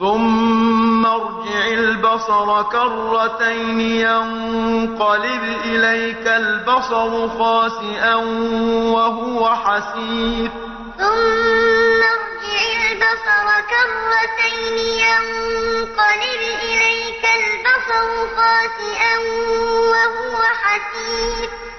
ثُمَّ ارْجِعِ الْبَصَرَ كَرَّتَيْنِ يَنقَلِبْ إِلَيْكَ الْبَصَرُ خَاسِئًا وَهُوَ حَسِيرٌ ثُمَّ ارْجِعِ الْبَصَرَ كَرَّتَيْنِ يَنقَلِبْ إِلَيْكَ الْبَصَرُ خَاسِئًا وَهُوَ حَسِيرٌ